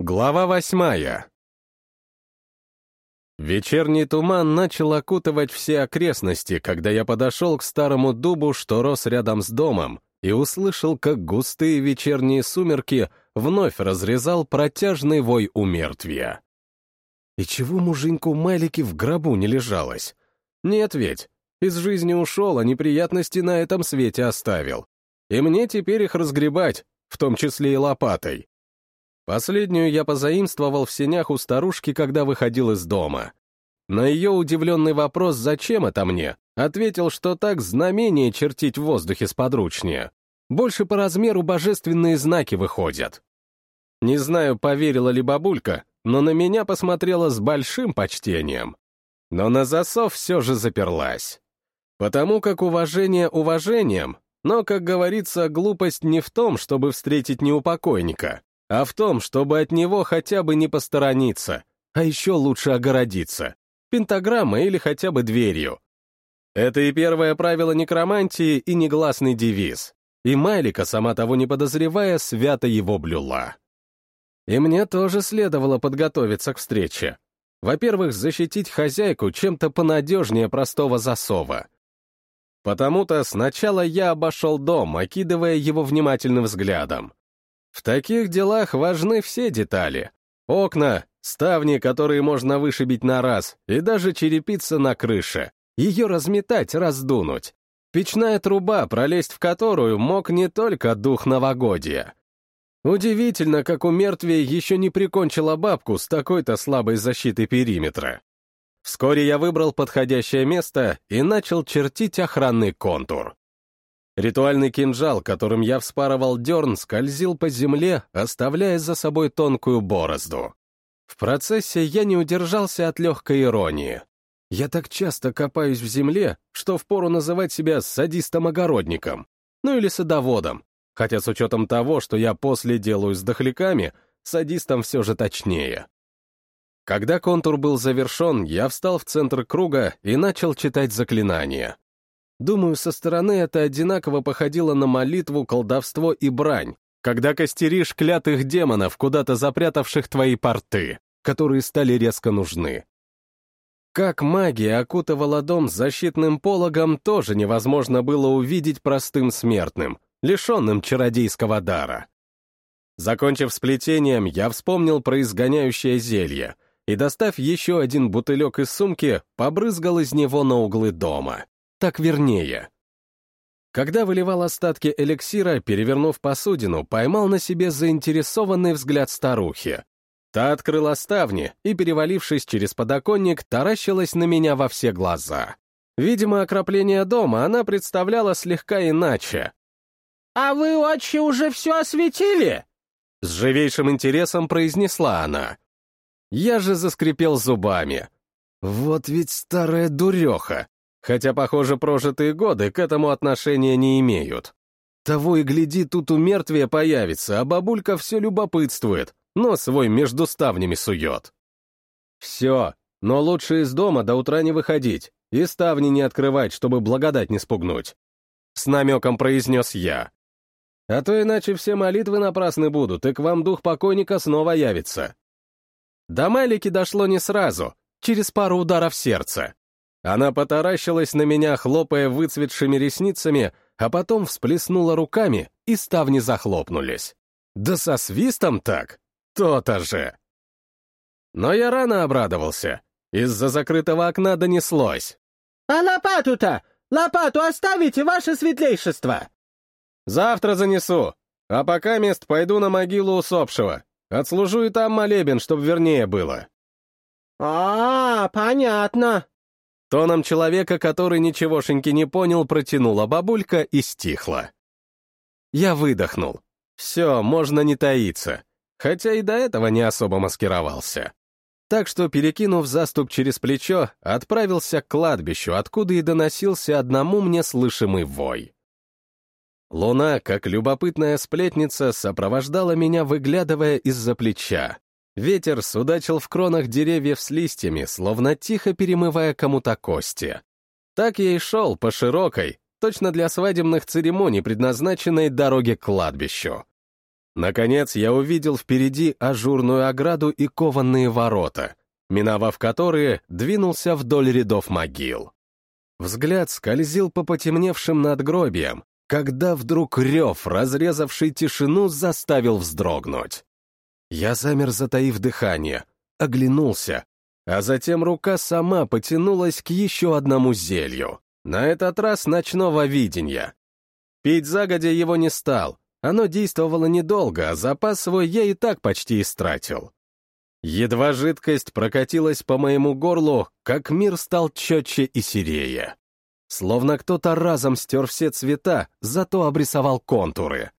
Глава восьмая. Вечерний туман начал окутывать все окрестности, когда я подошел к старому дубу, что рос рядом с домом, и услышал, как густые вечерние сумерки вновь разрезал протяжный вой умертвия. И чего муженьку Майлики в гробу не лежалось? Нет ведь, из жизни ушел, а неприятности на этом свете оставил. И мне теперь их разгребать, в том числе и лопатой. Последнюю я позаимствовал в сенях у старушки, когда выходил из дома. На ее удивленный вопрос «Зачем это мне?» ответил, что так знамение чертить в воздухе сподручнее. Больше по размеру божественные знаки выходят. Не знаю, поверила ли бабулька, но на меня посмотрела с большим почтением. Но на засов все же заперлась. Потому как уважение уважением, но, как говорится, глупость не в том, чтобы встретить неупокойника, а в том, чтобы от него хотя бы не посторониться, а еще лучше огородиться, пентаграммой или хотя бы дверью. Это и первое правило некромантии, и негласный девиз. И Майлика, сама того не подозревая, свято его блюла. И мне тоже следовало подготовиться к встрече. Во-первых, защитить хозяйку чем-то понадежнее простого засова. Потому-то сначала я обошел дом, окидывая его внимательным взглядом. В таких делах важны все детали. Окна, ставни, которые можно вышибить на раз, и даже черепица на крыше. Ее разметать, раздунуть. Печная труба, пролезть в которую мог не только дух новогодия. Удивительно, как у мертвия еще не прикончила бабку с такой-то слабой защитой периметра. Вскоре я выбрал подходящее место и начал чертить охранный контур. Ритуальный кинжал, которым я вспарывал дерн, скользил по земле, оставляя за собой тонкую борозду. В процессе я не удержался от легкой иронии. Я так часто копаюсь в земле, что впору называть себя садистом-огородником, ну или садоводом, хотя с учетом того, что я после делаю с дохляками, садистом все же точнее. Когда контур был завершен, я встал в центр круга и начал читать заклинания. Думаю, со стороны это одинаково походило на молитву, колдовство и брань, когда костеришь клятых демонов, куда-то запрятавших твои порты, которые стали резко нужны. Как магия окутывала дом защитным пологом, тоже невозможно было увидеть простым смертным, лишенным чародейского дара. Закончив с плетением, я вспомнил про изгоняющее зелье и, достав еще один бутылек из сумки, побрызгал из него на углы дома. Так вернее. Когда выливал остатки эликсира, перевернув посудину, поймал на себе заинтересованный взгляд старухи. Та открыла ставни и, перевалившись через подоконник, таращилась на меня во все глаза. Видимо, окропление дома она представляла слегка иначе. «А вы, отче, уже все осветили?» С живейшим интересом произнесла она. Я же заскрипел зубами. Вот ведь старая дуреха хотя, похоже, прожитые годы к этому отношения не имеют. Того и гляди, тут у мертвия появится, а бабулька все любопытствует, но свой между ставнями сует. Все, но лучше из дома до утра не выходить и ставни не открывать, чтобы благодать не спугнуть. С намеком произнес я. А то иначе все молитвы напрасны будут, и к вам дух покойника снова явится. До Майлики дошло не сразу, через пару ударов сердца. Она потаращилась на меня, хлопая выцветшими ресницами, а потом всплеснула руками, и ставни захлопнулись. Да со свистом так? То-то же! Но я рано обрадовался. Из-за закрытого окна донеслось. «А лопату-то? Лопату оставите, ваше светлейшество!» «Завтра занесу, а пока мест пойду на могилу усопшего. Отслужу и там молебен, чтоб вернее было». «А, понятно», Тоном человека, который ничегошеньки не понял, протянула бабулька и стихла. Я выдохнул. Все, можно не таиться. Хотя и до этого не особо маскировался. Так что, перекинув заступ через плечо, отправился к кладбищу, откуда и доносился одному мне слышимый вой. Луна, как любопытная сплетница, сопровождала меня, выглядывая из-за плеча. Ветер судачил в кронах деревьев с листьями, словно тихо перемывая кому-то кости. Так я и шел по широкой, точно для свадебных церемоний предназначенной дороге к кладбищу. Наконец я увидел впереди ажурную ограду и кованные ворота, миновав которые, двинулся вдоль рядов могил. Взгляд скользил по потемневшим надгробиям, когда вдруг рев, разрезавший тишину, заставил вздрогнуть. Я замер, затаив дыхание, оглянулся, а затем рука сама потянулась к еще одному зелью, на этот раз ночного видения. Пить загодя его не стал, оно действовало недолго, а запас свой я и так почти истратил. Едва жидкость прокатилась по моему горлу, как мир стал четче и серее. Словно кто-то разом стер все цвета, зато обрисовал контуры.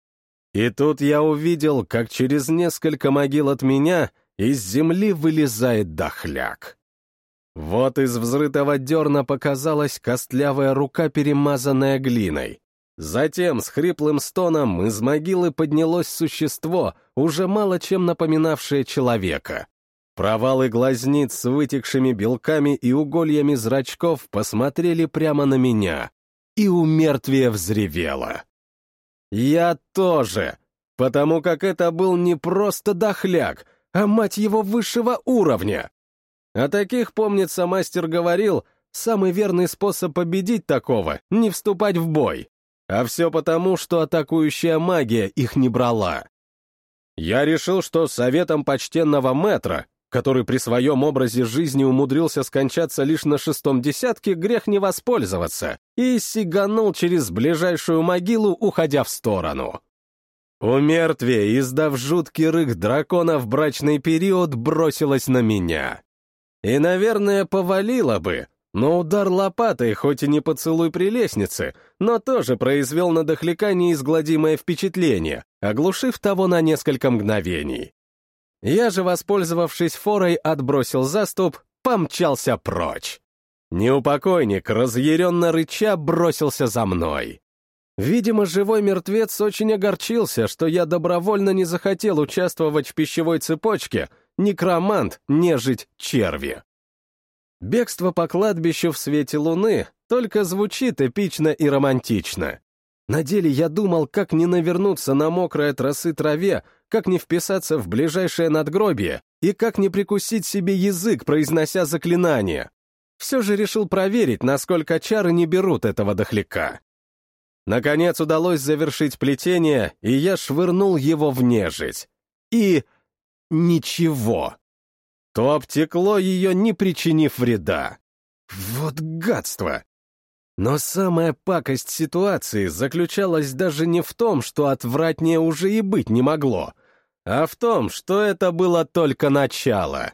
И тут я увидел, как через несколько могил от меня из земли вылезает дохляк. Вот из взрытого дерна показалась костлявая рука, перемазанная глиной. Затем с хриплым стоном из могилы поднялось существо, уже мало чем напоминавшее человека. Провалы глазниц с вытекшими белками и угольями зрачков посмотрели прямо на меня, и у мертвия взревело. Я тоже, потому как это был не просто дохляк, а мать его высшего уровня. О таких, помнится, мастер говорил, самый верный способ победить такого — не вступать в бой. А все потому, что атакующая магия их не брала. Я решил, что советом почтенного метра который при своем образе жизни умудрился скончаться лишь на шестом десятке, грех не воспользоваться, и сиганул через ближайшую могилу, уходя в сторону. У мертвия, издав жуткий рык дракона в брачный период, бросилась на меня. И, наверное, повалила бы, но удар лопатой, хоть и не поцелуй при лестнице, но тоже произвел на дохляка неизгладимое впечатление, оглушив того на несколько мгновений. Я же, воспользовавшись форой, отбросил заступ, помчался прочь. Неупокойник, разъяренно рыча, бросился за мной. Видимо, живой мертвец очень огорчился, что я добровольно не захотел участвовать в пищевой цепочке, некромант, нежить, черви. Бегство по кладбищу в свете луны только звучит эпично и романтично. На деле я думал, как не навернуться на мокрой от росы траве, как не вписаться в ближайшее надгробие и как не прикусить себе язык, произнося заклинание. Все же решил проверить, насколько чары не берут этого дохляка. Наконец удалось завершить плетение, и я швырнул его в нежить. И... ничего. То обтекло ее, не причинив вреда. Вот гадство! Но самая пакость ситуации заключалась даже не в том, что отвратнее уже и быть не могло, а в том, что это было только начало.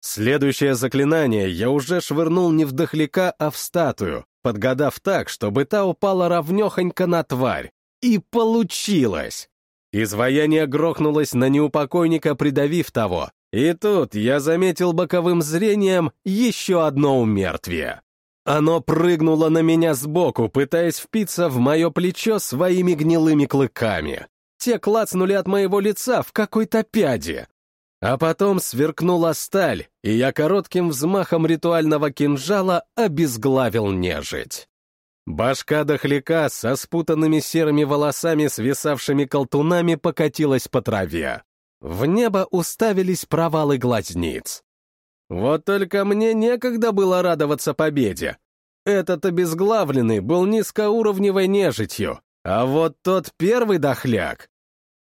Следующее заклинание я уже швырнул не в дохляка, а в статую, подгадав так, чтобы та упала ровнехонько на тварь. И получилось! Изваяние грохнулось на неупокойника, придавив того. И тут я заметил боковым зрением еще одно умертвие. Оно прыгнуло на меня сбоку, пытаясь впиться в мое плечо своими гнилыми клыками. Те клацнули от моего лица в какой-то пяде. А потом сверкнула сталь, и я коротким взмахом ритуального кинжала обезглавил нежить. Башка дохляка со спутанными серыми волосами, свисавшими колтунами, покатилась по траве. В небо уставились провалы глазниц. Вот только мне некогда было радоваться победе. Этот обезглавленный был низкоуровневой нежитью, а вот тот первый дохляк...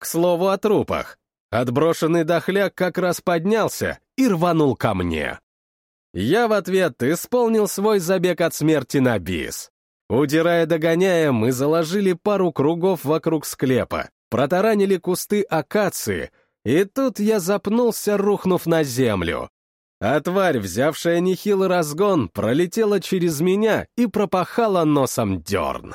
К слову о трупах. Отброшенный дохляк как раз поднялся и рванул ко мне. Я в ответ исполнил свой забег от смерти на бис. Удирая догоняя, мы заложили пару кругов вокруг склепа, протаранили кусты акации, и тут я запнулся, рухнув на землю а тварь, взявшая нехилый разгон, пролетела через меня и пропахала носом дерн.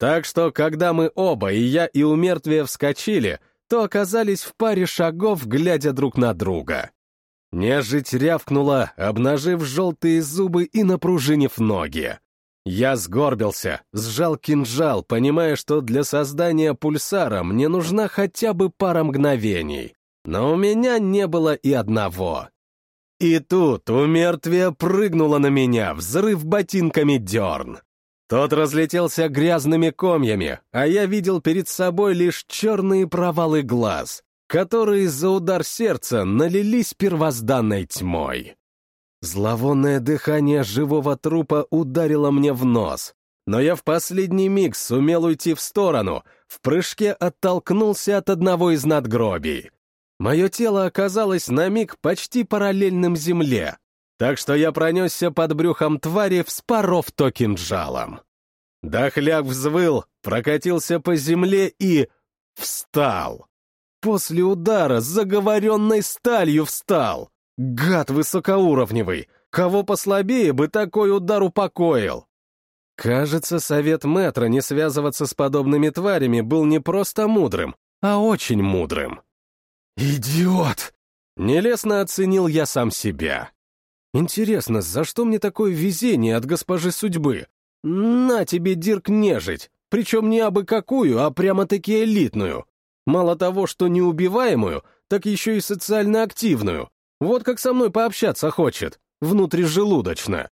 Так что, когда мы оба, и я, и у мертвия вскочили, то оказались в паре шагов, глядя друг на друга. Нежить рявкнула, обнажив желтые зубы и напружинив ноги. Я сгорбился, сжал кинжал, понимая, что для создания пульсара мне нужна хотя бы пара мгновений. Но у меня не было и одного. И тут у мертвия прыгнула на меня, взрыв ботинками дерн. Тот разлетелся грязными комьями, а я видел перед собой лишь черные провалы глаз, которые из-за удар сердца налились первозданной тьмой. Зловонное дыхание живого трупа ударило мне в нос, но я в последний миг сумел уйти в сторону, в прыжке оттолкнулся от одного из надгробий. Мое тело оказалось на миг почти параллельным земле, так что я пронесся под брюхом твари, вспоров то кинжалом. Дохляк взвыл, прокатился по земле и... встал. После удара с заговоренной сталью встал. Гад высокоуровневый. Кого послабее бы такой удар упокоил. Кажется, совет Мэтра не связываться с подобными тварями был не просто мудрым, а очень мудрым. «Идиот!» Нелестно оценил я сам себя. Интересно, за что мне такое везение от госпожи судьбы? На тебе, Дирк, нежить, причем не абы какую, а прямо-таки элитную. Мало того, что неубиваемую, так еще и социально активную. Вот как со мной пообщаться хочет, внутрижелудочно.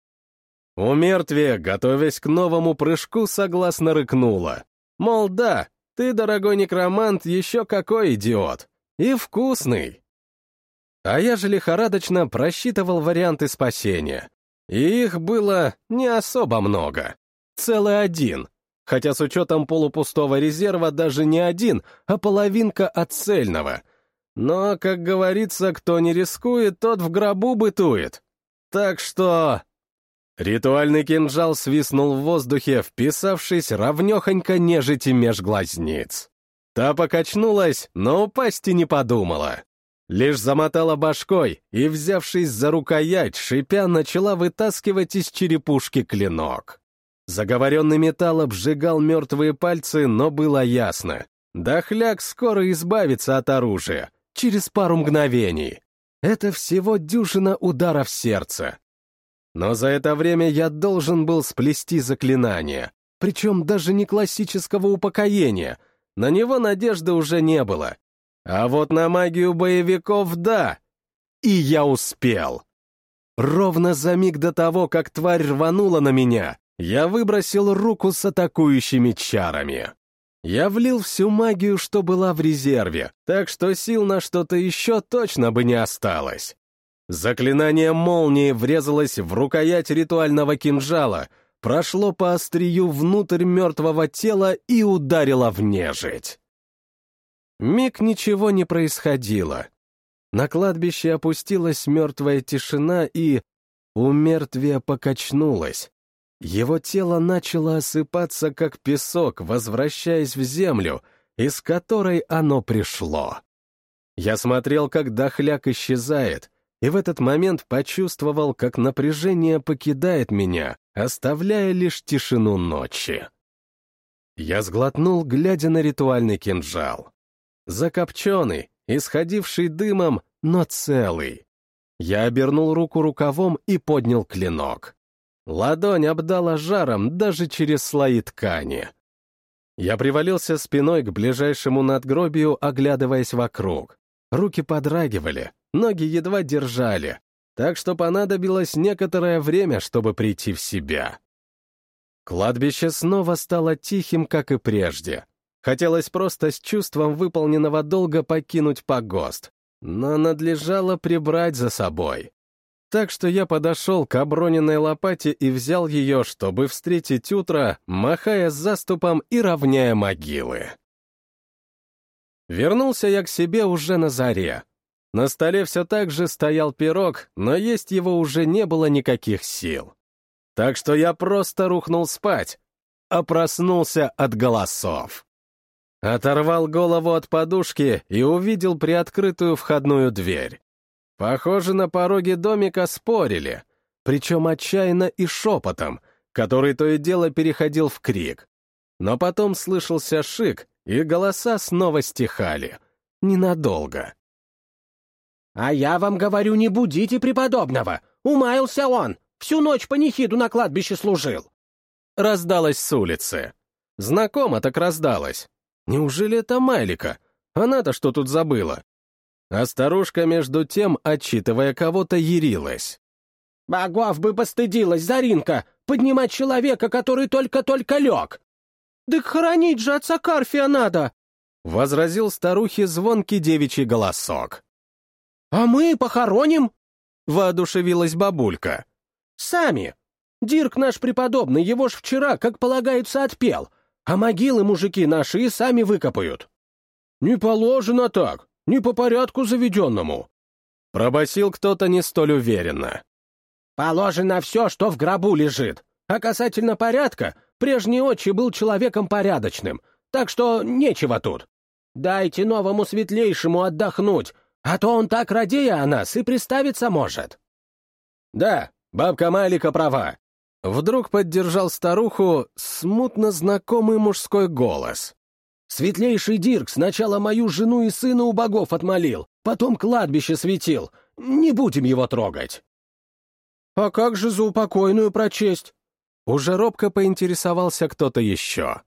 У мертвия, готовясь к новому прыжку, согласно рыкнула. Мол, да, ты, дорогой некромант, еще какой идиот. И вкусный. А я же лихорадочно просчитывал варианты спасения. И их было не особо много. Целый один. Хотя с учетом полупустого резерва даже не один, а половинка от цельного. Но, как говорится, кто не рискует, тот в гробу бытует. Так что... Ритуальный кинжал свистнул в воздухе, вписавшись равнехонько нежити меж глазниц. Та покачнулась, но упасть и не подумала. Лишь замотала башкой и, взявшись за рукоять, шипя, начала вытаскивать из черепушки клинок. Заговоренный металл обжигал мертвые пальцы, но было ясно. Дохляк скоро избавится от оружия, через пару мгновений. Это всего дюжина ударов сердца. Но за это время я должен был сплести заклинание, причем даже не классического упокоения. На него надежды уже не было. А вот на магию боевиков — да. И я успел. Ровно за миг до того, как тварь рванула на меня, я выбросил руку с атакующими чарами. Я влил всю магию, что была в резерве, так что сил на что-то еще точно бы не осталось. Заклинание молнии врезалось в рукоять ритуального кинжала, прошло по острию внутрь мертвого тела и ударило в нежить. Миг ничего не происходило. На кладбище опустилась мертвая тишина и... У мертвия покачнулось. Его тело начало осыпаться, как песок, возвращаясь в землю, из которой оно пришло. Я смотрел, как дохляк исчезает, и в этот момент почувствовал, как напряжение покидает меня, оставляя лишь тишину ночи. Я сглотнул, глядя на ритуальный кинжал закопченный, исходивший дымом, но целый. Я обернул руку рукавом и поднял клинок. Ладонь обдала жаром даже через слои ткани. Я привалился спиной к ближайшему надгробию, оглядываясь вокруг. Руки подрагивали, ноги едва держали, так что понадобилось некоторое время, чтобы прийти в себя. Кладбище снова стало тихим, как и прежде. Хотелось просто с чувством выполненного долга покинуть погост, но надлежало прибрать за собой. Так что я подошел к оброненной лопате и взял ее, чтобы встретить утро, махая заступом и равняя могилы. Вернулся я к себе уже на заре. На столе все так же стоял пирог, но есть его уже не было никаких сил. Так что я просто рухнул спать, а проснулся от голосов. Оторвал голову от подушки и увидел приоткрытую входную дверь. Похоже, на пороге домика спорили, причем отчаянно и шепотом, который то и дело переходил в крик. Но потом слышался шик, и голоса снова стихали. Ненадолго. «А я вам говорю, не будите преподобного! Умаялся он! Всю ночь панихиду на кладбище служил!» Раздалось с улицы. Знакомо так раздалось. Неужели это Майлика? Она-то что тут забыла? А старушка, между тем, отчитывая кого-то, ярилась. Богов бы постыдилась, Заринка, поднимать человека, который только-только лег. «Да хоронить же отца Карфия надо!» — возразил старухе звонкий девичий голосок. «А мы похороним?» — воодушевилась бабулька. «Сами. Дирк наш преподобный, его ж вчера, как полагается, отпел, а могилы мужики наши и сами выкопают». «Не положено так, не по порядку заведенному», — пробасил кто-то не столь уверенно. «Положено все, что в гробу лежит, а касательно порядка, прежний отче был человеком порядочным, так что нечего тут. Дайте новому светлейшему отдохнуть, а то он так радея о нас и приставиться может». «Да, бабка Малика права». Вдруг поддержал старуху смутно знакомый мужской голос. «Светлейший Дирк сначала мою жену и сына у богов отмолил, потом кладбище светил. Не будем его трогать». «А как же за упокойную прочесть?» Уже робко поинтересовался кто-то еще.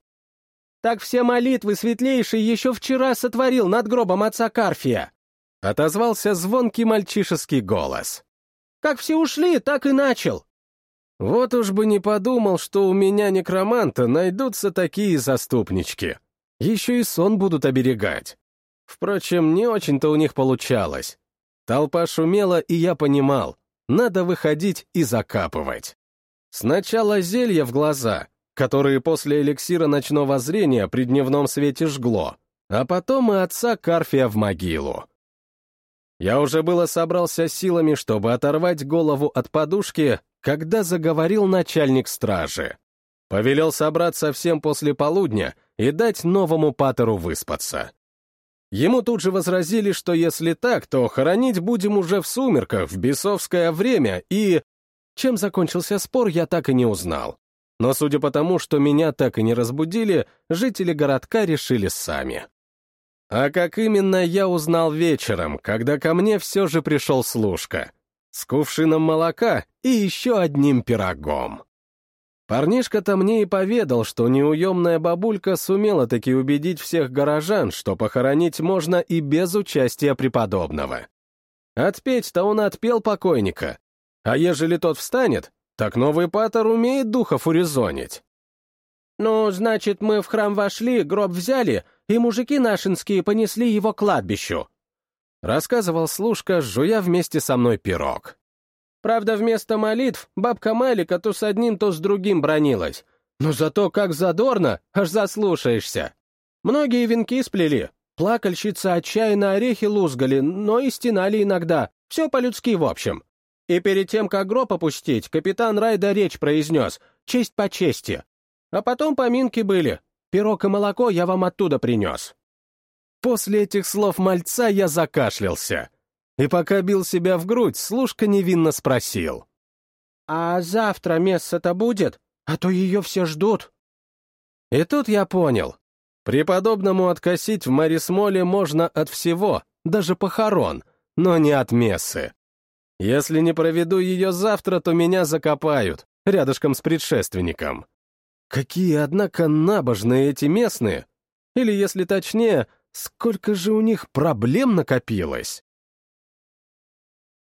«Так все молитвы светлейший еще вчера сотворил над гробом отца Карфия!» Отозвался звонкий мальчишеский голос. «Как все ушли, так и начал!» Вот уж бы не подумал, что у меня некроманта найдутся такие заступнички. Еще и сон будут оберегать. Впрочем, не очень-то у них получалось. Толпа шумела, и я понимал, надо выходить и закапывать. Сначала зелье в глаза, которые после эликсира ночного зрения при дневном свете жгло, а потом и отца Карфия в могилу. Я уже было собрался силами, чтобы оторвать голову от подушки, когда заговорил начальник стражи. Повелел собраться всем после полудня и дать новому патеру выспаться. Ему тут же возразили, что если так, то хоронить будем уже в сумерках, в бесовское время, и... Чем закончился спор, я так и не узнал. Но судя по тому, что меня так и не разбудили, жители городка решили сами. А как именно, я узнал вечером, когда ко мне все же пришел служка. С кувшином молока и еще одним пирогом. Парнишка-то мне и поведал, что неуемная бабулька сумела таки убедить всех горожан, что похоронить можно и без участия преподобного. Отпеть-то он отпел покойника. А ежели тот встанет, так новый патер умеет духов урезонить. «Ну, значит, мы в храм вошли, гроб взяли, и мужики нашинские понесли его к кладбищу», — рассказывал служка, жуя вместе со мной пирог. Правда, вместо молитв бабка Малика то с одним, то с другим бронилась. Но зато как задорно, аж заслушаешься. Многие венки сплели, плакальщицы отчаянно орехи лузгали, но и стенали иногда, все по-людски в общем. И перед тем, как гроб опустить, капитан Райда речь произнес, честь по чести. А потом поминки были, пирог и молоко я вам оттуда принес. После этих слов мальца я закашлялся. И пока бил себя в грудь, служка невинно спросил. «А завтра место-то будет? А то ее все ждут». И тут я понял. Преподобному откосить в Марисмоле можно от всего, даже похорон, но не от мессы. Если не проведу ее завтра, то меня закопают, рядышком с предшественником. Какие, однако, набожные эти местные. Или, если точнее, сколько же у них проблем накопилось.